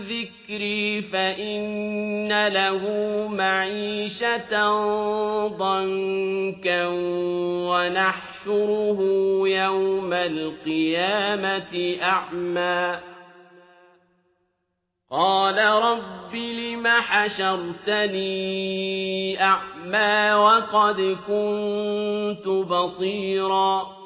ذكري فإن له معيشة ضنكا ونحشره يوم القيامة أعمى قال رب لم حشرتني أعمى وقد كنت بصيراً